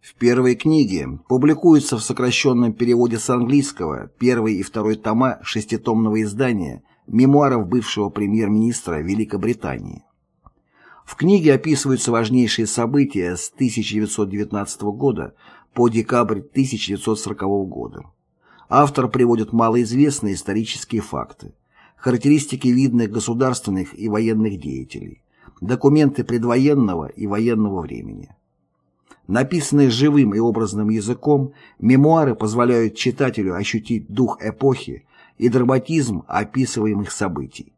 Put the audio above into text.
В первой книге публикуются в сокращенном переводе с английского первый и второй тома шеститомного издания мемуаров бывшего премьер-министра Великобритании. В книге описываются важнейшие события с 1919 года по декабрь 1940 года. Автор приводит малоизвестные исторические факты, характеристики видных государственных и военных деятелей, документы предвоенного и военного времени. Написанные живым и образным языком, мемуары позволяют читателю ощутить дух эпохи и драматизм описываемых событий.